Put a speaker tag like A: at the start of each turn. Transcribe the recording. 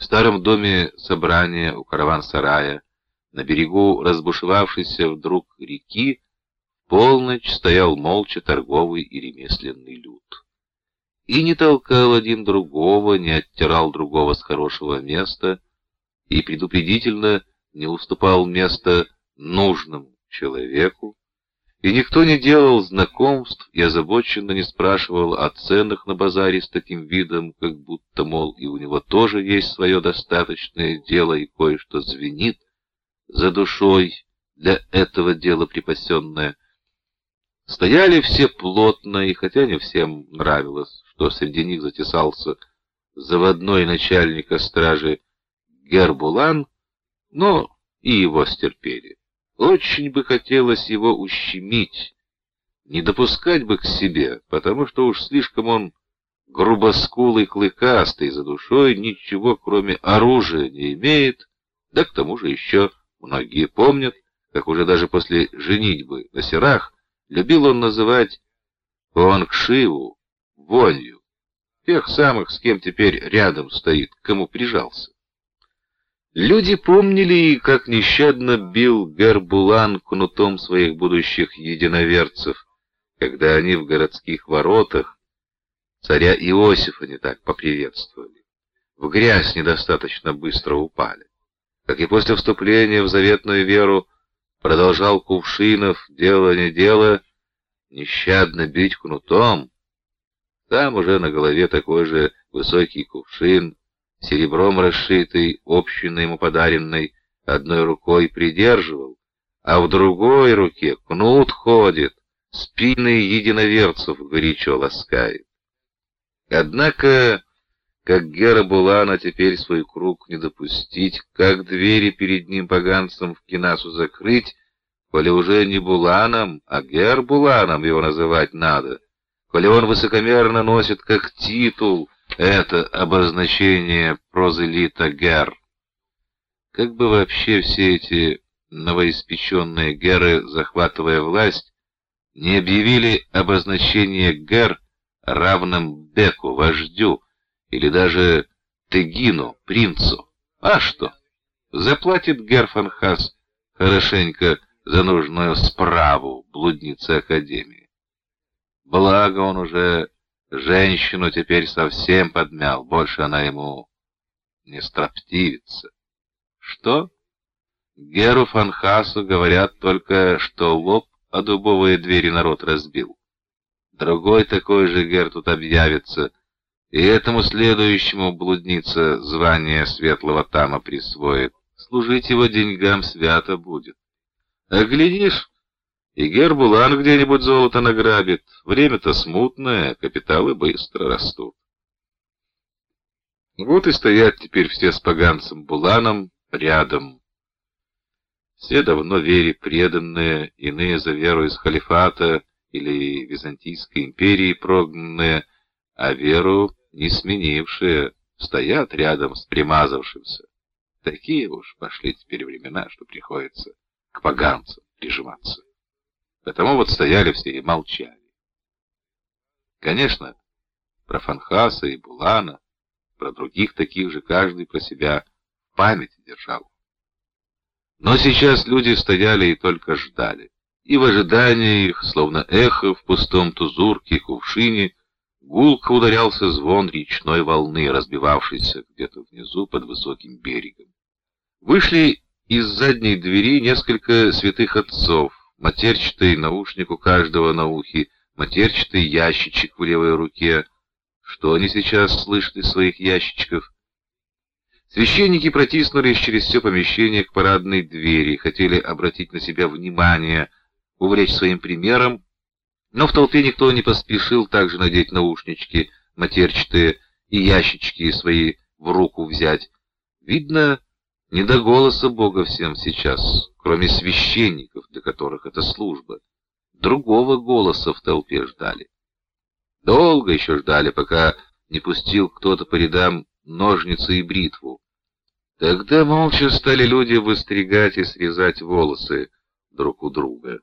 A: В старом доме собрания у караван-сарая, на берегу разбушевавшейся вдруг реки, полночь стоял молча торговый и ремесленный люд. И не толкал один другого, не оттирал другого с хорошего места, и предупредительно не уступал место нужному человеку, и никто не делал знакомств и озабоченно не спрашивал о ценах на базаре с таким видом, как будто, мол, и у него тоже есть свое достаточное дело и кое-что звенит за душой для этого дела припасенное. Стояли все плотно, и хотя не всем нравилось, что среди них затесался заводной начальника стражи Гербулан, но и его стерпели. Очень бы хотелось его ущемить, не допускать бы к себе, потому что уж слишком он грубоскулый, клыкастый, за душой ничего, кроме оружия, не имеет, да к тому же еще многие помнят, как уже даже после женитьбы на серах любил он называть Хуангшиву вонью, тех самых, с кем теперь рядом стоит, кому прижался. Люди помнили, как нещадно бил Гербулан кнутом своих будущих единоверцев, когда они в городских воротах царя Иосифа не так поприветствовали. В грязь недостаточно быстро упали. Как и после вступления в заветную веру продолжал Кувшинов, дело не дело, нещадно бить кнутом. Там уже на голове такой же высокий кувшин, серебром расшитый, общиной ему подаренной, одной рукой придерживал, а в другой руке кнут ходит, спины единоверцев горячо ласкает. Однако, как Гера Булана теперь свой круг не допустить, как двери перед ним поганцам в кинасу закрыть, коли уже не Буланом, а Гер Буланом его называть надо, коли он высокомерно носит как титул — это обозначение прозелита Гер. Как бы вообще все эти новоиспеченные Геры, захватывая власть, не объявили обозначение Гер равным Беку, вождю, или даже Тегину, принцу. А что? Заплатит Герфанхас хорошенько за нужную справу блудницы Академии. Благо он уже Женщину теперь совсем подмял, больше она ему не строптивится. Что? Геру Фанхасу говорят только, что лоб о дубовые двери народ разбил. Другой такой же Гер тут объявится, и этому следующему блудница звание светлого тама присвоит. Служить его деньгам свято будет. А глядишь, и Гербулан где-нибудь золото награбит. Время-то смутное, капиталы быстро растут. Вот и стоят теперь все с поганцем Буланом рядом. Все давно вере преданные, иные за веру из халифата или Византийской империи прогнанные, а веру не сменившие, стоят рядом с примазавшимся. Такие уж пошли теперь времена, что приходится к поганцам прижиматься. Потому вот стояли все и молчали. Конечно, про Фанхаса и Булана, про других таких же каждый про себя в памяти держал. Но сейчас люди стояли и только ждали. И в ожидании их, словно эхо в пустом тузурке и кувшине, гулко ударялся звон речной волны, разбивавшейся где-то внизу под высоким берегом. Вышли из задней двери несколько святых отцов, матерчатый наушник у каждого на ухе, матерчатый ящичек в левой руке. Что они сейчас слышат из своих ящичков? Священники протиснулись через все помещение к парадной двери, хотели обратить на себя внимание, увлечь своим примером, но в толпе никто не поспешил также надеть наушнички, матерчатые и ящички свои в руку взять. Видно, не до голоса Бога всем сейчас, кроме священников, для которых это служба. Другого голоса в толпе ждали. Долго еще ждали, пока не пустил кто-то по рядам ножницы и бритву. Тогда молча стали люди выстригать и срезать волосы друг у друга.